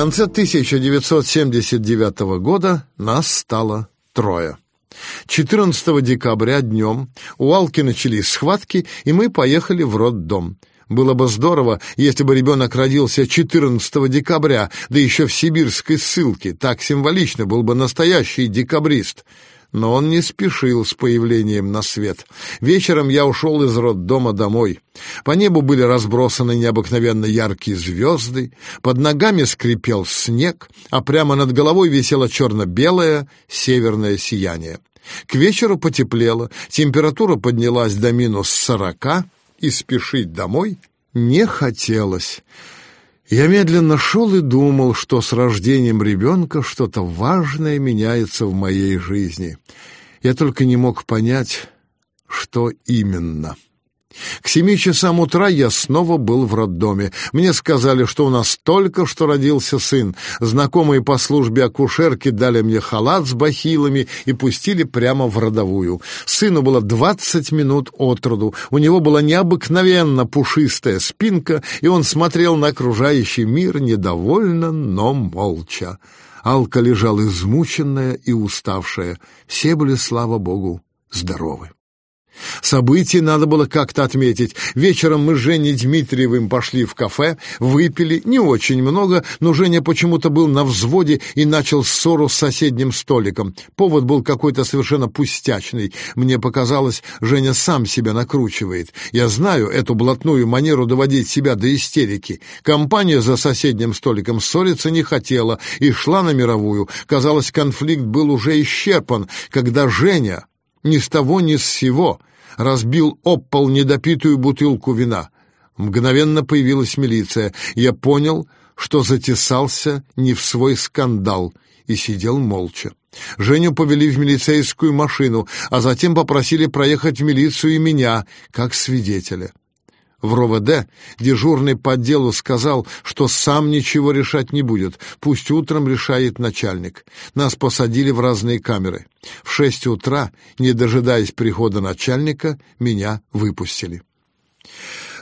Конце 1979 года нас стало трое. 14 декабря днем у Алки начались схватки, и мы поехали в роддом. Было бы здорово, если бы ребенок родился 14 декабря, да еще в сибирской ссылке. Так символично, был бы настоящий декабрист. Но он не спешил с появлением на свет. Вечером я ушел из роддома домой. По небу были разбросаны необыкновенно яркие звезды, под ногами скрипел снег, а прямо над головой висело черно-белое северное сияние. К вечеру потеплело, температура поднялась до минус сорока, и спешить домой не хотелось. Я медленно шел и думал, что с рождением ребенка что-то важное меняется в моей жизни. Я только не мог понять, что именно. К семи часам утра я снова был в роддоме. Мне сказали, что у нас только что родился сын. Знакомые по службе акушерки дали мне халат с бахилами и пустили прямо в родовую. Сыну было двадцать минут от роду. У него была необыкновенно пушистая спинка, и он смотрел на окружающий мир недовольно, но молча. Алка лежала измученная и уставшая. Все были, слава богу, здоровы. Событие надо было как-то отметить. Вечером мы с Женей Дмитриевым пошли в кафе, выпили, не очень много, но Женя почему-то был на взводе и начал ссору с соседним столиком. Повод был какой-то совершенно пустячный. Мне показалось, Женя сам себя накручивает. Я знаю эту блатную манеру доводить себя до истерики. Компания за соседним столиком ссориться не хотела и шла на мировую. Казалось, конфликт был уже исчерпан, когда Женя ни с того ни с сего разбил об пол недопитую бутылку вина. Мгновенно появилась милиция. Я понял, что затесался не в свой скандал, и сидел молча. Женю повели в милицейскую машину, а затем попросили проехать в милицию и меня, как свидетеля в РОВД, дежурный по делу сказал, что сам ничего решать не будет, пусть утром решает начальник. Нас посадили в разные камеры. В шесть утра, не дожидаясь прихода начальника, меня выпустили.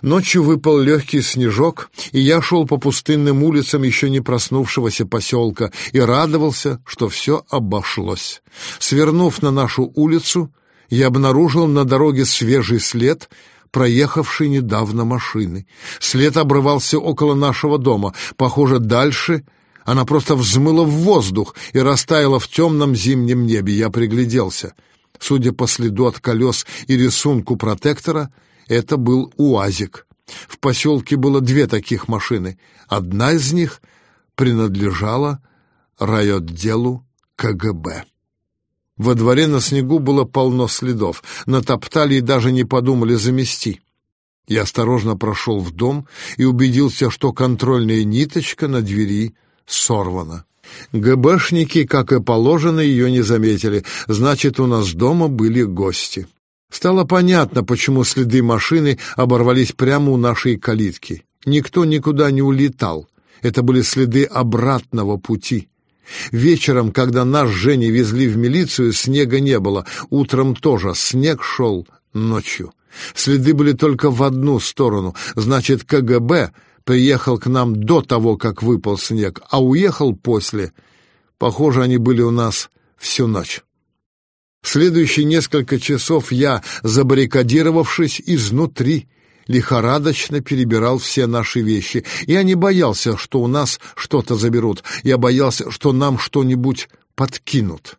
Ночью выпал легкий снежок, и я шел по пустынным улицам еще не проснувшегося поселка и радовался, что все обошлось. Свернув на нашу улицу, я обнаружил на дороге свежий след — проехавшей недавно машины. След обрывался около нашего дома. Похоже, дальше она просто взмыла в воздух и растаяла в темном зимнем небе. Я пригляделся. Судя по следу от колес и рисунку протектора, это был УАЗик. В поселке было две таких машины. Одна из них принадлежала райотделу КГБ. Во дворе на снегу было полно следов. Натоптали и даже не подумали замести. Я осторожно прошел в дом и убедился, что контрольная ниточка на двери сорвана. ГБшники, как и положено, ее не заметили. Значит, у нас дома были гости. Стало понятно, почему следы машины оборвались прямо у нашей калитки. Никто никуда не улетал. Это были следы обратного пути. Вечером, когда нас с Женей везли в милицию, снега не было. Утром тоже снег шел ночью. Следы были только в одну сторону. Значит, КГБ приехал к нам до того, как выпал снег, а уехал после. Похоже, они были у нас всю ночь. следующие несколько часов я, забаррикадировавшись изнутри, лихорадочно перебирал все наши вещи. Я не боялся, что у нас что-то заберут. Я боялся, что нам что-нибудь подкинут.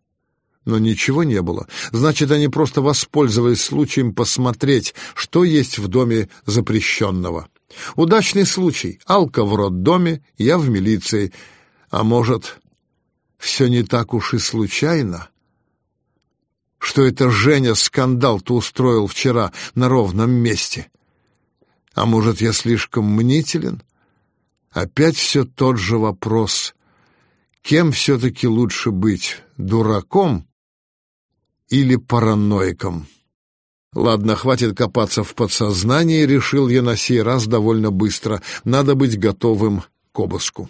Но ничего не было. Значит, они просто воспользовались случаем посмотреть, что есть в доме запрещенного. Удачный случай. Алка в роддоме, я в милиции. А может, все не так уж и случайно? Что это Женя скандал-то устроил вчера на ровном месте? А может, я слишком мнителен? Опять все тот же вопрос. Кем все-таки лучше быть, дураком или параноиком? Ладно, хватит копаться в подсознании, решил я на сей раз довольно быстро. Надо быть готовым к обыску.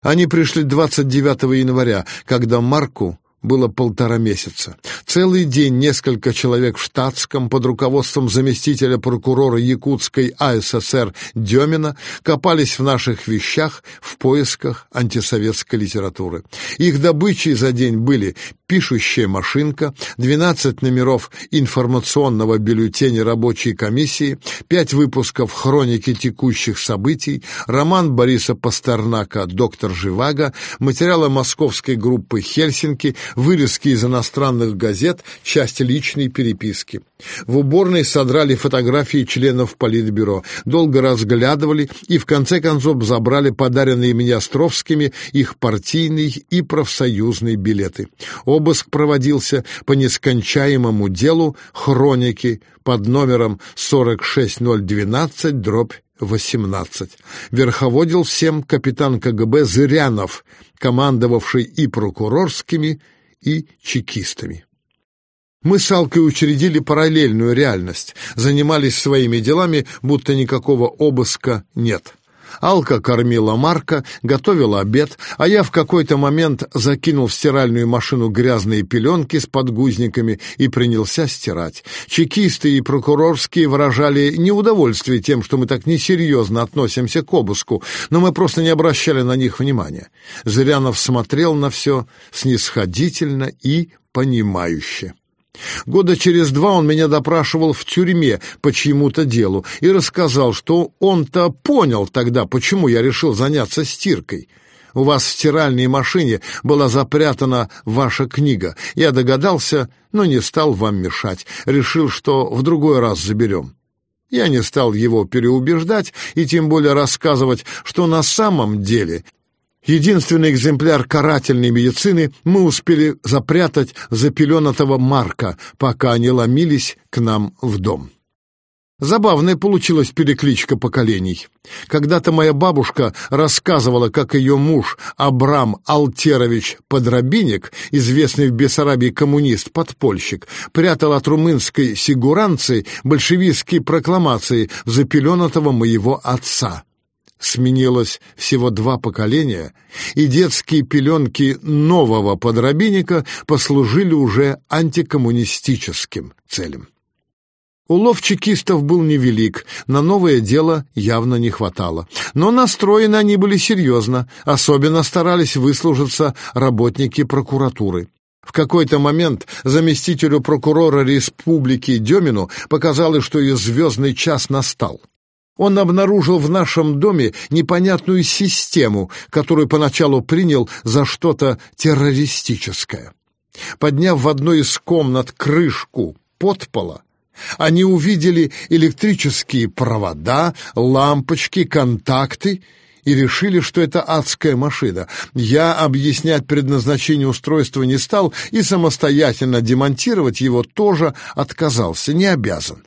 Они пришли 29 января, когда Марку было полтора месяца. Целый день несколько человек в штатском под руководством заместителя прокурора Якутской АССР Демина копались в наших вещах в поисках антисоветской литературы. Их добычей за день были пишущая машинка, 12 номеров информационного бюллетеня рабочей комиссии, 5 выпусков хроники текущих событий, роман Бориса Пастернака «Доктор Живаго», материалы московской группы «Хельсинки», вырезки из иностранных газет, часть личной переписки. В уборной содрали фотографии членов Политбюро, долго разглядывали и в конце концов забрали подаренные мне Островскими их партийные и профсоюзные билеты. Обыск проводился по нескончаемому делу хроники под номером 46012 дробь 18. Верховодил всем капитан КГБ Зырянов, командовавший и прокурорскими, и чекистами. Мы с Алкой учредили параллельную реальность, занимались своими делами, будто никакого обыска нет. Алка кормила Марка, готовила обед, а я в какой-то момент закинул в стиральную машину грязные пеленки с подгузниками и принялся стирать. Чекисты и прокурорские выражали неудовольствие тем, что мы так несерьезно относимся к обыску, но мы просто не обращали на них внимания. Зырянов смотрел на все снисходительно и понимающе. Года через два он меня допрашивал в тюрьме по чьему-то делу и рассказал, что он-то понял тогда, почему я решил заняться стиркой. У вас в стиральной машине была запрятана ваша книга. Я догадался, но не стал вам мешать. Решил, что в другой раз заберем. Я не стал его переубеждать и тем более рассказывать, что на самом деле Единственный экземпляр карательной медицины мы успели запрятать за пеленатого Марка, пока они ломились к нам в дом. Забавная получилась перекличка поколений. Когда-то моя бабушка рассказывала, как ее муж Абрам Алтерович Подробинник, известный в Бессарабии коммунист-подпольщик, прятал от румынской сигуранции большевистские прокламации запеленатого моего отца сменилось всего два поколения, и детские пеленки нового подробинника послужили уже антикоммунистическим целям. Улов чекистов был невелик, на новое дело явно не хватало. Но настроены они были серьезно, особенно старались выслужиться работники прокуратуры. В какой-то момент заместителю прокурора республики Демину показалось, что ее звездный час настал. Он обнаружил в нашем доме непонятную систему, которую поначалу принял за что-то террористическое. Подняв в одной из комнат крышку подпола, они увидели электрические провода, лампочки, контакты и решили, что это адская машина. Я объяснять предназначение устройства не стал и самостоятельно демонтировать его тоже отказался, не обязан.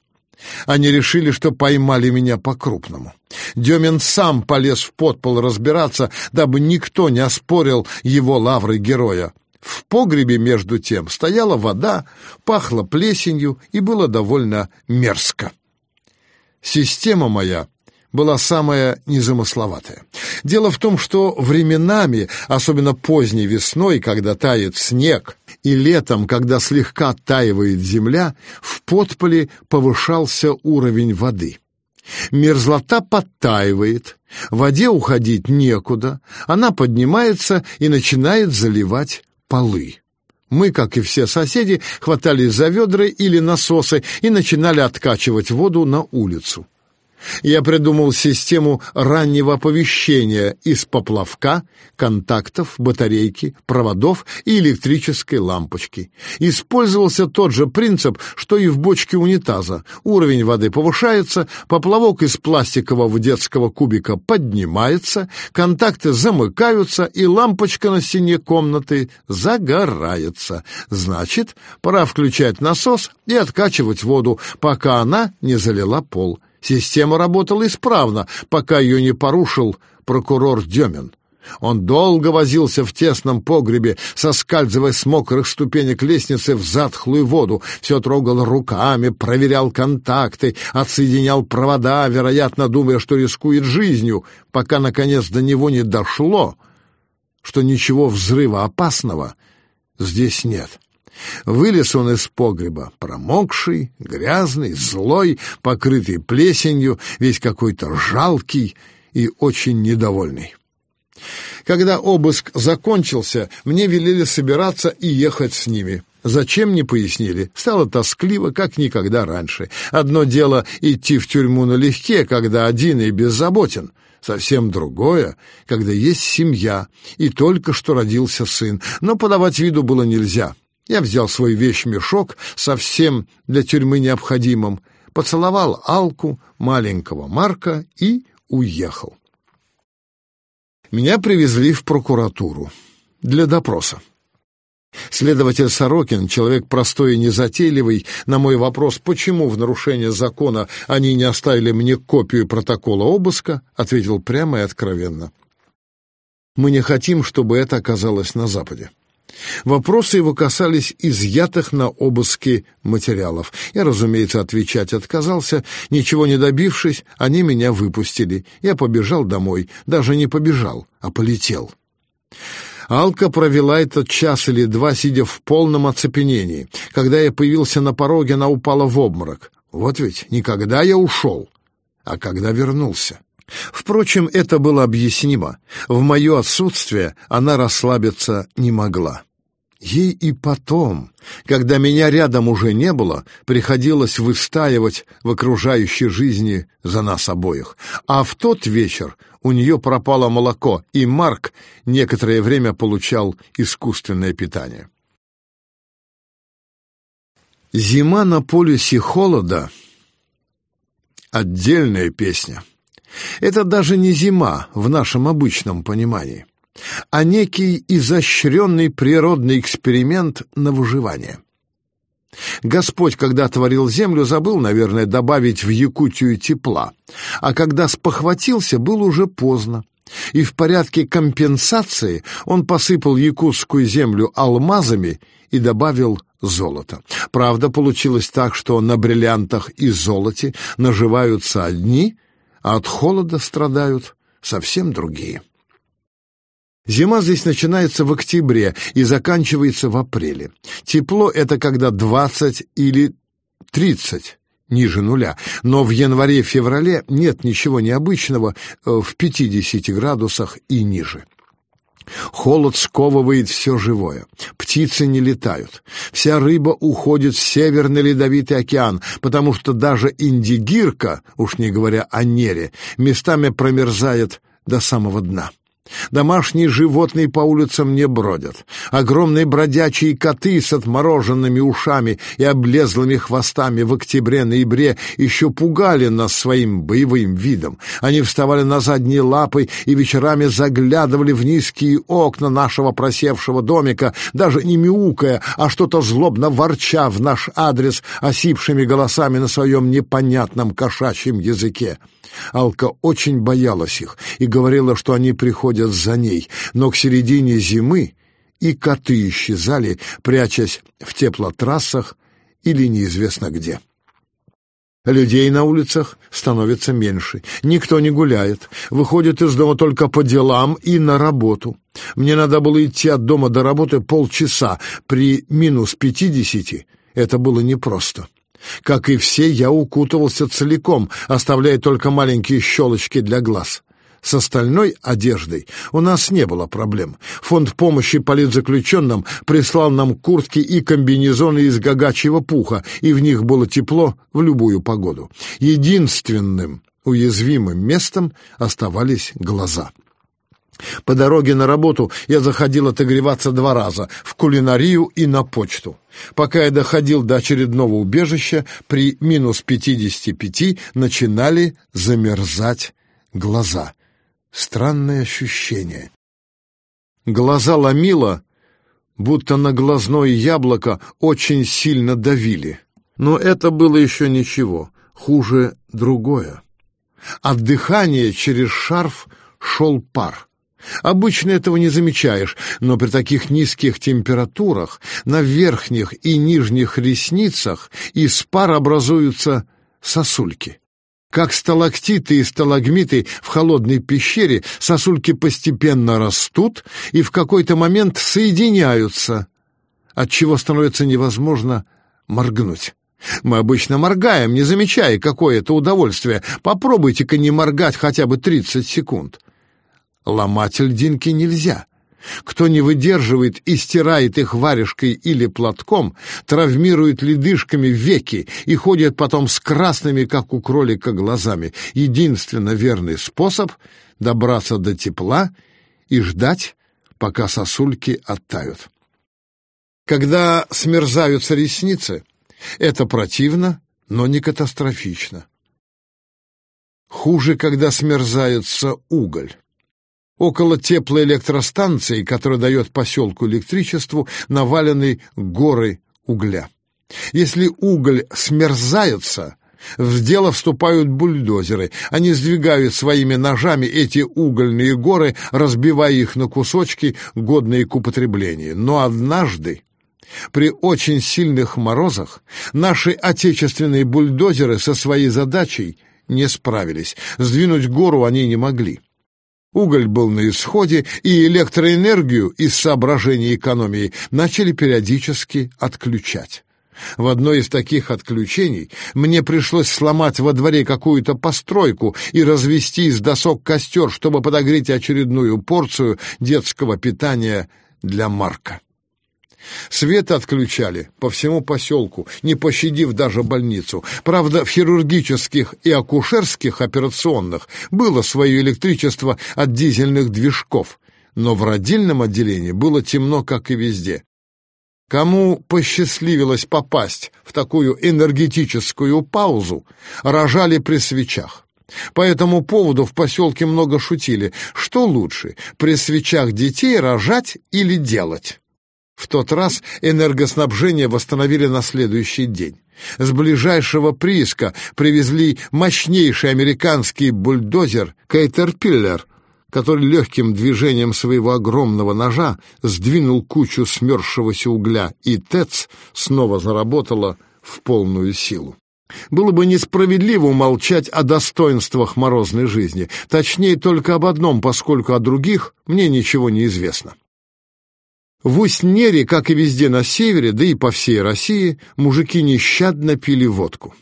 Они решили, что поймали меня по-крупному. Демин сам полез в подпол разбираться, дабы никто не оспорил его лавры героя. В погребе, между тем, стояла вода, пахло плесенью и было довольно мерзко. Система моя была самая незамысловатая. Дело в том, что временами, особенно поздней весной, когда тает снег, и летом, когда слегка оттаивает земля, в подполе повышался уровень воды. Мерзлота подтаивает, воде уходить некуда, она поднимается и начинает заливать полы. Мы, как и все соседи, хватались за ведра или насосы и начинали откачивать воду на улицу. Я придумал систему раннего оповещения из поплавка, контактов, батарейки, проводов и электрической лампочки. Использовался тот же принцип, что и в бочке унитаза. Уровень воды повышается, поплавок из пластикового детского кубика поднимается, контакты замыкаются, и лампочка на стене комнаты загорается. Значит, пора включать насос и откачивать воду, пока она не залила пол. Система работала исправно, пока ее не порушил прокурор Демин. Он долго возился в тесном погребе, соскальзывая с мокрых ступенек лестницы в затхлую воду, все трогал руками, проверял контакты, отсоединял провода, вероятно, думая, что рискует жизнью, пока, наконец, до него не дошло, что ничего взрыва опасного здесь нет. Вылез он из погреба, промокший, грязный, злой, покрытый плесенью, весь какой-то жалкий и очень недовольный. Когда обыск закончился, мне велели собираться и ехать с ними. Зачем, не пояснили. Стало тоскливо, как никогда раньше. Одно дело идти в тюрьму налегке, когда один и беззаботен. Совсем другое, когда есть семья, и только что родился сын. Но подавать виду было нельзя. Я взял свой вещмешок со всем для тюрьмы необходимым, поцеловал Алку, маленького Марка и уехал. Меня привезли в прокуратуру для допроса. Следователь Сорокин, человек простой и незатейливый, на мой вопрос, почему в нарушение закона они не оставили мне копию протокола обыска, ответил прямо и откровенно. Мы не хотим, чтобы это оказалось на Западе. Вопросы его касались изъятых на обыске материалов. Я, разумеется, отвечать отказался. Ничего не добившись, они меня выпустили. Я побежал домой. Даже не побежал, а полетел. Алка провела этот час или два, сидя в полном оцепенении. Когда я появился на пороге, она упала в обморок. Вот ведь никогда я ушел, а когда вернулся. Впрочем, это было объяснимо. В мое отсутствие она расслабиться не могла. Ей и потом, когда меня рядом уже не было, приходилось выстаивать в окружающей жизни за нас обоих. А в тот вечер у нее пропало молоко, и Марк некоторое время получал искусственное питание. Зима на полюсе холода — отдельная песня. Это даже не зима в нашем обычном понимании, а некий изощренный природный эксперимент на выживание. Господь, когда творил землю, забыл, наверное, добавить в Якутию тепла, а когда спохватился, было уже поздно. И в порядке компенсации он посыпал якутскую землю алмазами и добавил золото. Правда, получилось так, что на бриллиантах и золоте наживаются одни — а от холода страдают совсем другие. Зима здесь начинается в октябре и заканчивается в апреле. Тепло — это когда 20 или 30 ниже нуля, но в январе-феврале нет ничего необычного э, в 50 градусах и ниже. Холод сковывает все живое. Птицы не летают. Вся рыба уходит в Северный Ледовитый океан, потому что даже индигирка, уж не говоря о нере, местами промерзает до самого дна. Домашние животные по улицам не бродят. Огромные бродячие коты с отмороженными ушами и облезлыми хвостами в октябре-ноябре еще пугали нас своим боевым видом. Они вставали на задние лапы и вечерами заглядывали в низкие окна нашего просевшего домика, даже не мяукая, а что-то злобно ворча в наш адрес осипшими голосами на своем непонятном кошачьем языке. Алка очень боялась их и говорила, что они приходят за ней, но к середине зимы и коты исчезали, прячась в теплотрассах или неизвестно где. Людей на улицах становится меньше. Никто не гуляет. Выходит из дома только по делам и на работу. Мне надо было идти от дома до работы полчаса. При минус пятидесяти это было непросто. Как и все, я укутывался целиком, оставляя только маленькие щелочки для глаз. С остальной одеждой у нас не было проблем. Фонд помощи политзаключенным прислал нам куртки и комбинезоны из гагачьего пуха, и в них было тепло в любую погоду. Единственным уязвимым местом оставались глаза. По дороге на работу я заходил отогреваться два раза — в кулинарию и на почту. Пока я доходил до очередного убежища, при минус пятидесяти пяти начинали замерзать глаза. Странное ощущение. Глаза ломило, будто на глазное яблоко очень сильно давили. Но это было еще ничего, хуже другое. От дыхания через шарф шел пар. Обычно этого не замечаешь, но при таких низких температурах на верхних и нижних ресницах из пар образуются сосульки. Как сталактиты и сталагмиты в холодной пещере, сосульки постепенно растут и в какой-то момент соединяются, от чего становится невозможно моргнуть. Мы обычно моргаем, не замечая, какое это удовольствие. Попробуйте-ка не моргать хотя бы 30 секунд. Ломать льдинки нельзя. Кто не выдерживает и стирает их варежкой или платком, травмирует ледышками веки и ходит потом с красными, как у кролика, глазами. Единственно верный способ — добраться до тепла и ждать, пока сосульки оттают. Когда смерзаются ресницы, это противно, но не катастрофично. Хуже, когда смерзается уголь. Около теплоэлектростанции, которая дает поселку электричеству, навалены горы угля. Если уголь смерзается, в дело вступают бульдозеры. Они сдвигают своими ножами эти угольные горы, разбивая их на кусочки, годные к употреблению. Но однажды при очень сильных морозах наши отечественные бульдозеры со своей задачей не справились. Сдвинуть гору они не могли. Уголь был на исходе, и электроэнергию из соображений экономии начали периодически отключать. В одно из таких отключений мне пришлось сломать во дворе какую-то постройку и развести из досок костер, чтобы подогреть очередную порцию детского питания для Марка. Свет отключали по всему поселку, не пощадив даже больницу. Правда, в хирургических и акушерских операционных было свое электричество от дизельных движков, но в родильном отделении было темно, как и везде. Кому посчастливилось попасть в такую энергетическую паузу, рожали при свечах. По этому поводу в поселке много шутили. Что лучше, при свечах детей рожать или делать? В тот раз энергоснабжение восстановили на следующий день. С ближайшего прииска привезли мощнейший американский бульдозер «Кейтерпиллер», который легким движением своего огромного ножа сдвинул кучу смерзшегося угля, и ТЭЦ снова заработала в полную силу. Было бы несправедливо умолчать о достоинствах морозной жизни, точнее только об одном, поскольку о других мне ничего не известно. В Усть-Нере, как и везде на севере, да и по всей России, мужики нещадно пили водку.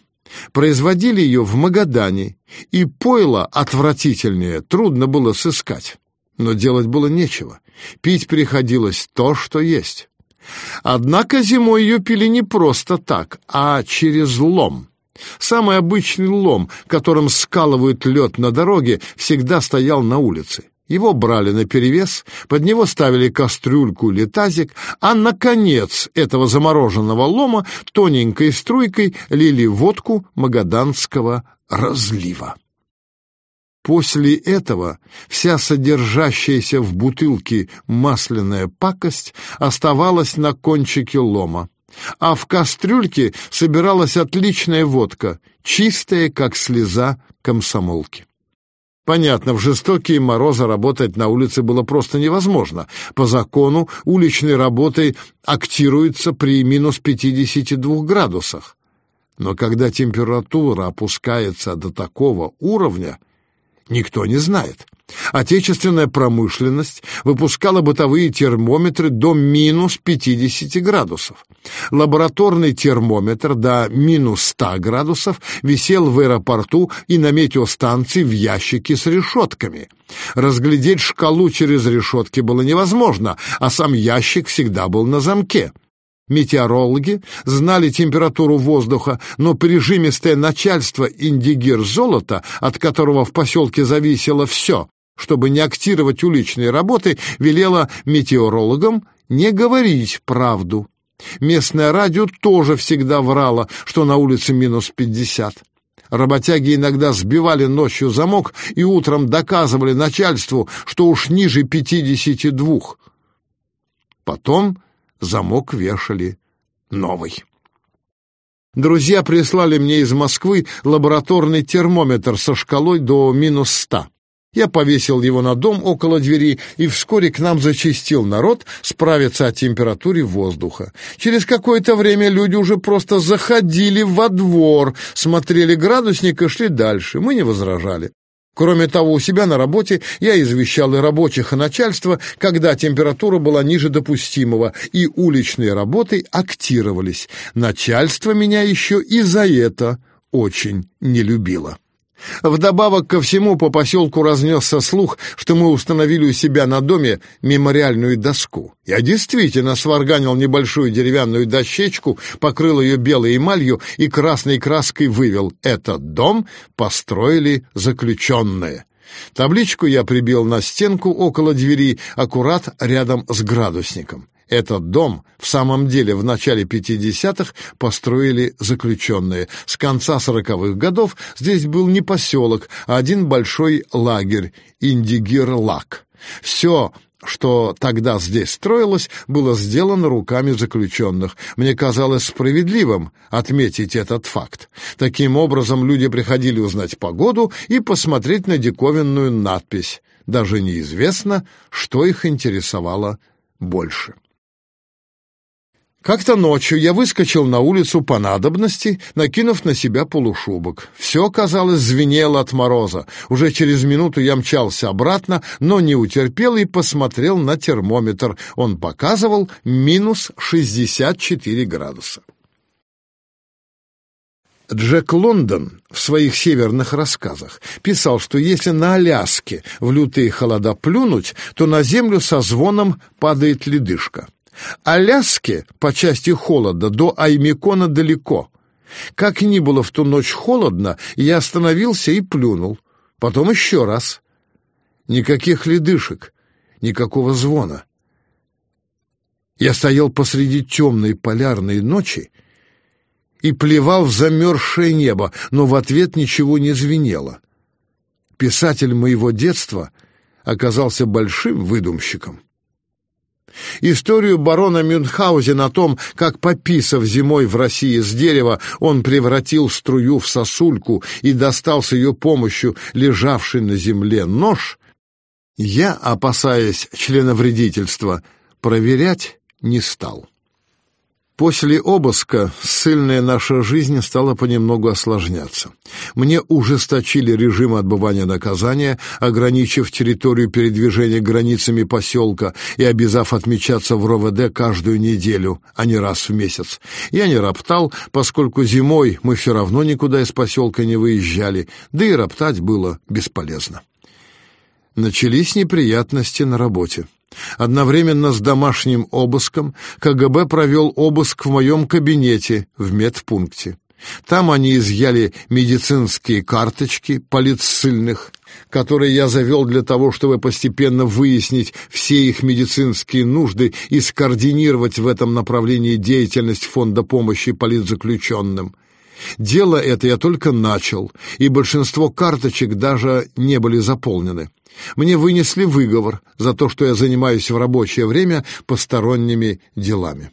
Производили ее в Магадане, и пойло отвратительнее трудно было сыскать. Но делать было нечего. Пить приходилось то, что есть. Однако зимой ее пили не просто так, а через лом. Самый обычный лом, которым скалывают лед на дороге, всегда стоял на улице. Его брали наперевес, под него ставили кастрюльку или тазик, а на конец этого замороженного лома тоненькой струйкой лили водку магаданского разлива. После этого вся содержащаяся в бутылке масляная пакость оставалась на кончике лома, а в кастрюльке собиралась отличная водка, чистая, как слеза комсомолки. Понятно, в жестокие морозы работать на улице было просто невозможно. По закону уличной работы актируется при минус 52 градусах. Но когда температура опускается до такого уровня, никто не знает. Отечественная промышленность выпускала бытовые термометры до минус 50 градусов. Лабораторный термометр до минус 100 градусов висел в аэропорту и на метеостанции в ящике с решетками. Разглядеть шкалу через решетки было невозможно, а сам ящик всегда был на замке. Метеорологи знали температуру воздуха, но прижимистое начальство индигир золота, от которого в поселке зависело все, чтобы не актировать уличные работы, велела метеорологам не говорить правду. Местное радио тоже всегда врало, что на улице минус пятьдесят. Работяги иногда сбивали ночью замок и утром доказывали начальству, что уж ниже пятидесяти двух. Потом замок вешали новый. Друзья прислали мне из Москвы лабораторный термометр со шкалой до минус ста. Я повесил его на дом около двери, и вскоре к нам зачастил народ справиться о температуре воздуха. Через какое-то время люди уже просто заходили во двор, смотрели градусник и шли дальше. Мы не возражали. Кроме того, у себя на работе я извещал и рабочих, и начальство, когда температура была ниже допустимого, и уличные работы актировались. Начальство меня еще и за это очень не любило. Вдобавок ко всему по поселку разнесся слух, что мы установили у себя на доме мемориальную доску. Я действительно сварганил небольшую деревянную дощечку, покрыл ее белой эмалью и красной краской вывел «Этот дом построили заключенные». Табличку я прибил на стенку около двери, аккурат рядом с градусником. Этот дом в самом деле в начале 50-х построили заключенные. С конца 40-х годов здесь был не поселок, а один большой лагерь Индигир-Лак. Все, что тогда здесь строилось, было сделано руками заключенных. Мне казалось справедливым отметить этот факт. Таким образом, люди приходили узнать погоду и посмотреть на диковинную надпись. Даже неизвестно, что их интересовало больше. Как-то ночью я выскочил на улицу по надобности, накинув на себя полушубок. Все, казалось, звенело от мороза. Уже через минуту я мчался обратно, но не утерпел и посмотрел на термометр. Он показывал минус 64 градуса. Джек Лондон в своих северных рассказах писал, что если на Аляске в лютые холода плюнуть, то на землю со звоном падает ледышка. Аляске по части холода до Аймикона далеко. Как ни было в ту ночь холодно, я остановился и плюнул. Потом еще раз. Никаких ледышек, никакого звона. Я стоял посреди темной полярной ночи и плевал в замерзшее небо, но в ответ ничего не звенело. Писатель моего детства оказался большим выдумщиком. Историю барона Мюнхгаузена о том, как, пописав зимой в России с дерева, он превратил струю в сосульку и достал с ее помощью лежавший на земле нож, я, опасаясь членовредительства, проверять не стал. После обыска ссыльная наша жизнь стала понемногу осложняться. Мне ужесточили режим отбывания наказания, ограничив территорию передвижения границами поселка и обязав отмечаться в РОВД каждую неделю, а не раз в месяц. Я не роптал, поскольку зимой мы все равно никуда из поселка не выезжали, да и роптать было бесполезно. Начались неприятности на работе. Одновременно с домашним обыском КГБ провел обыск в моем кабинете в медпункте. Там они изъяли медицинские карточки политссыльных, которые я завел для того, чтобы постепенно выяснить все их медицинские нужды и скоординировать в этом направлении деятельность Фонда помощи политзаключенным. Дело это я только начал, и большинство карточек даже не были заполнены. Мне вынесли выговор за то, что я занимаюсь в рабочее время посторонними делами.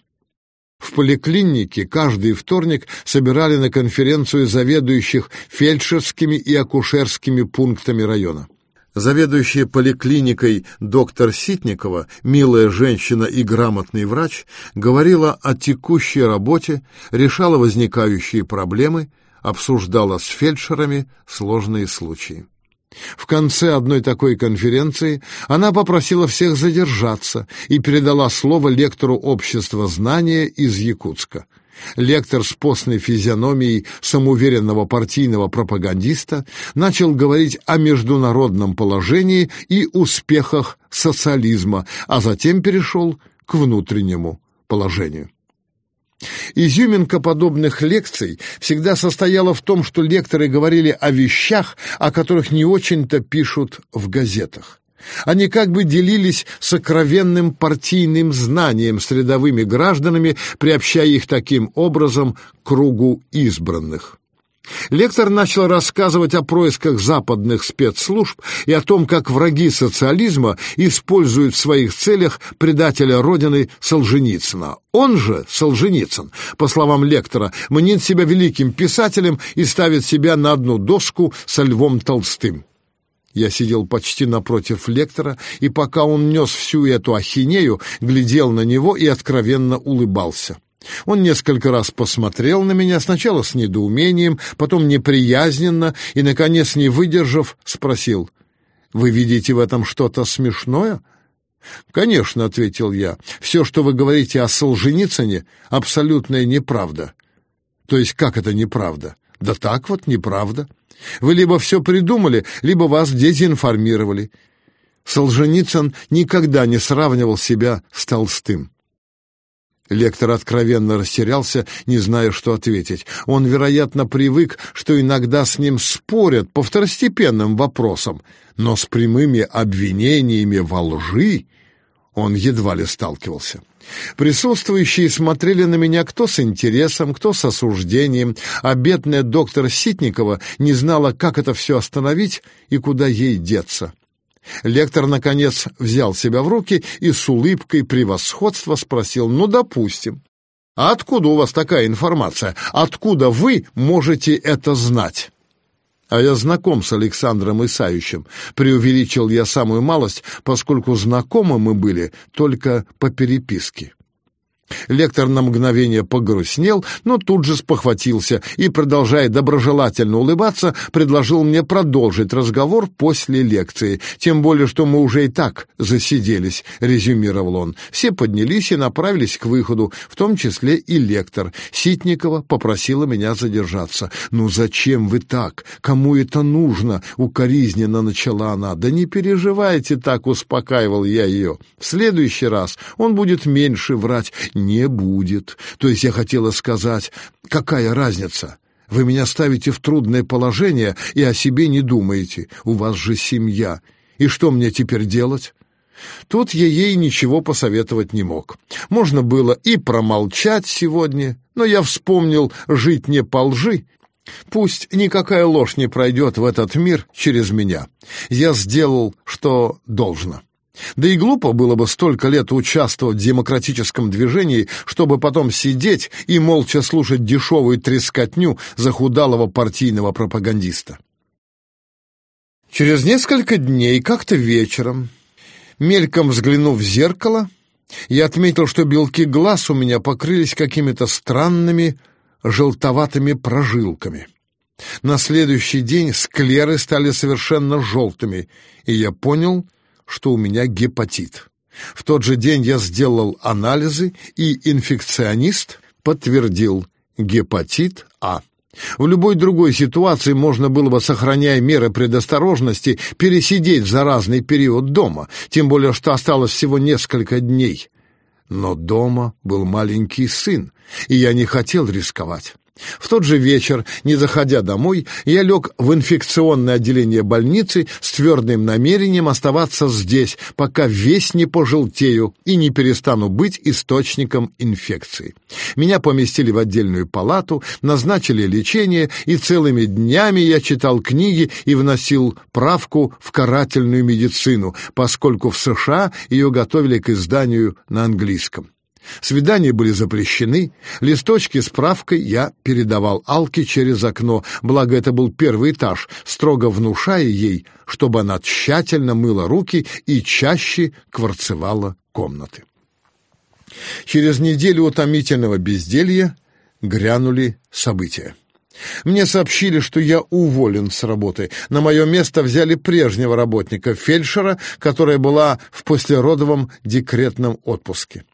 В поликлинике каждый вторник собирали на конференцию заведующих фельдшерскими и акушерскими пунктами района. Заведующая поликлиникой доктор Ситникова, милая женщина и грамотный врач, говорила о текущей работе, решала возникающие проблемы, обсуждала с фельдшерами сложные случаи. В конце одной такой конференции она попросила всех задержаться и передала слово лектору общества знания из Якутска. Лектор с постной физиономией самоуверенного партийного пропагандиста начал говорить о международном положении и успехах социализма, а затем перешел к внутреннему положению. Изюминка подобных лекций всегда состояла в том, что лекторы говорили о вещах, о которых не очень-то пишут в газетах. Они как бы делились сокровенным партийным знанием с рядовыми гражданами, приобщая их таким образом к кругу избранных. Лектор начал рассказывать о происках западных спецслужб и о том, как враги социализма используют в своих целях предателя Родины Солженицына. Он же, Солженицын, по словам лектора, мнит себя великим писателем и ставит себя на одну доску со Львом Толстым. Я сидел почти напротив лектора, и пока он нес всю эту ахинею, глядел на него и откровенно улыбался. Он несколько раз посмотрел на меня, сначала с недоумением, потом неприязненно и, наконец, не выдержав, спросил, «Вы видите в этом что-то смешное?» «Конечно», — ответил я, — «все, что вы говорите о Солженицыне, абсолютная неправда». «То есть как это неправда?» «Да так вот, неправда. Вы либо все придумали, либо вас дезинформировали. Солженицын никогда не сравнивал себя с Толстым. Лектор откровенно растерялся, не зная, что ответить. Он, вероятно, привык, что иногда с ним спорят по второстепенным вопросам, но с прямыми обвинениями во лжи он едва ли сталкивался. Присутствующие смотрели на меня кто с интересом, кто с осуждением, а бедная доктор Ситникова не знала, как это все остановить и куда ей деться. Лектор, наконец, взял себя в руки и с улыбкой превосходства спросил, «Ну, допустим. А откуда у вас такая информация? Откуда вы можете это знать?» «А я знаком с Александром Исаевичем. Преувеличил я самую малость, поскольку знакомы мы были только по переписке». Лектор на мгновение погрустнел, но тут же спохватился и, продолжая доброжелательно улыбаться, предложил мне продолжить разговор после лекции. Тем более, что мы уже и так засиделись, резюмировал он. Все поднялись и направились к выходу, в том числе и лектор. Ситникова попросила меня задержаться. «Ну зачем вы так? Кому это нужно?» — укоризненно начала она. «Да не переживайте так», — успокаивал я ее. «В следующий раз он будет меньше врать» не будет. То есть я хотела сказать, какая разница? Вы меня ставите в трудное положение и о себе не думаете. У вас же семья. И что мне теперь делать? Тут я ей ничего посоветовать не мог. Можно было и промолчать сегодня, но я вспомнил жить не по лжи. Пусть никакая ложь не пройдет в этот мир через меня. Я сделал, что должно. Да и глупо было бы столько лет участвовать в демократическом движении, чтобы потом сидеть и молча слушать дешевую трескотню захудалого партийного пропагандиста. Через несколько дней, как-то вечером, мельком взглянув в зеркало, я отметил, что белки глаз у меня покрылись какими-то странными желтоватыми прожилками. На следующий день склеры стали совершенно желтыми, и я понял, что у меня гепатит. В тот же день я сделал анализы, и инфекционист подтвердил гепатит А. В любой другой ситуации можно было бы, сохраняя меры предосторожности, пересидеть заразный период дома, тем более что осталось всего несколько дней. Но дома был маленький сын, и я не хотел рисковать. В тот же вечер, не заходя домой, я лег в инфекционное отделение больницы с твердым намерением оставаться здесь, пока весь не пожелтею и не перестану быть источником инфекции. Меня поместили в отдельную палату, назначили лечение, и целыми днями я читал книги и вносил правку в карательную медицину, поскольку в США ее готовили к изданию на английском. Свидания были запрещены, листочки с правкой я передавал Алке через окно, благо это был первый этаж, строго внушая ей, чтобы она тщательно мыла руки и чаще кварцевала комнаты. Через неделю утомительного безделья грянули события. Мне сообщили, что я уволен с работы. На мое место взяли прежнего работника, фельдшера, которая была в послеродовом декретном отпуске.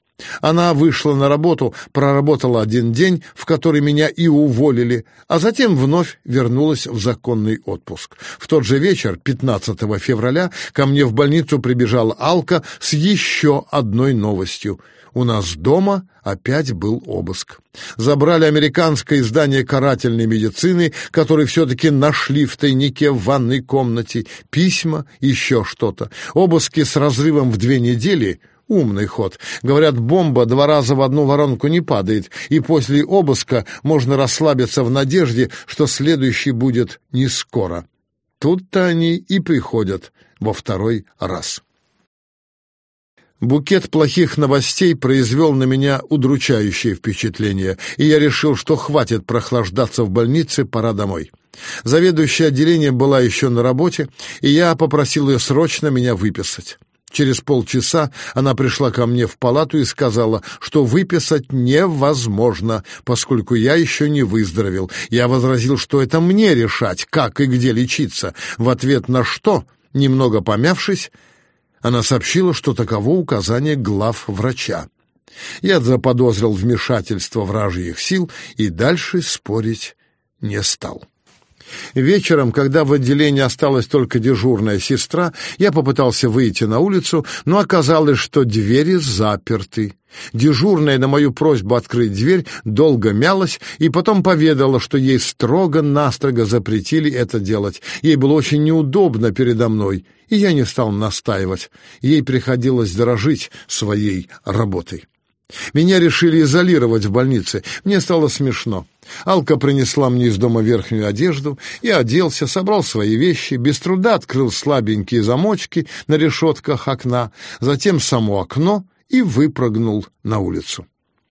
Она вышла на работу, проработала один день, в который меня и уволили, а затем вновь вернулась в законный отпуск. В тот же вечер, 15 февраля, ко мне в больницу прибежала Алка с еще одной новостью. У нас дома опять был обыск. Забрали американское издание карательной медицины, которое все-таки нашли в тайнике в ванной комнате, письма, еще что-то. Обыски с разрывом в две недели Умный ход. Говорят, бомба два раза в одну воронку не падает, и после обыска можно расслабиться в надежде, что следующий будет не скоро. Тут-то они и приходят во второй раз. Букет плохих новостей произвел на меня удручающее впечатление, и я решил, что хватит прохлаждаться в больнице, пора домой. Заведующая отделением была еще на работе, и я попросил ее срочно меня выписать. Через полчаса она пришла ко мне в палату и сказала, что выписать невозможно, поскольку я еще не выздоровел. Я возразил, что это мне решать, как и где лечиться. В ответ на что, немного помявшись, она сообщила, что таково указание глав врача. Я заподозрил вмешательство вражьих сил и дальше спорить не стал. Вечером, когда в отделении осталась только дежурная сестра, я попытался выйти на улицу, но оказалось, что двери заперты. Дежурная на мою просьбу открыть дверь долго мялась и потом поведала, что ей строго-настрого запретили это делать. Ей было очень неудобно передо мной, и я не стал настаивать. Ей приходилось дорожить своей работой. Меня решили изолировать в больнице. Мне стало смешно. Алка принесла мне из дома верхнюю одежду. Я оделся, собрал свои вещи, без труда открыл слабенькие замочки на решетках окна, затем само окно и выпрыгнул на улицу.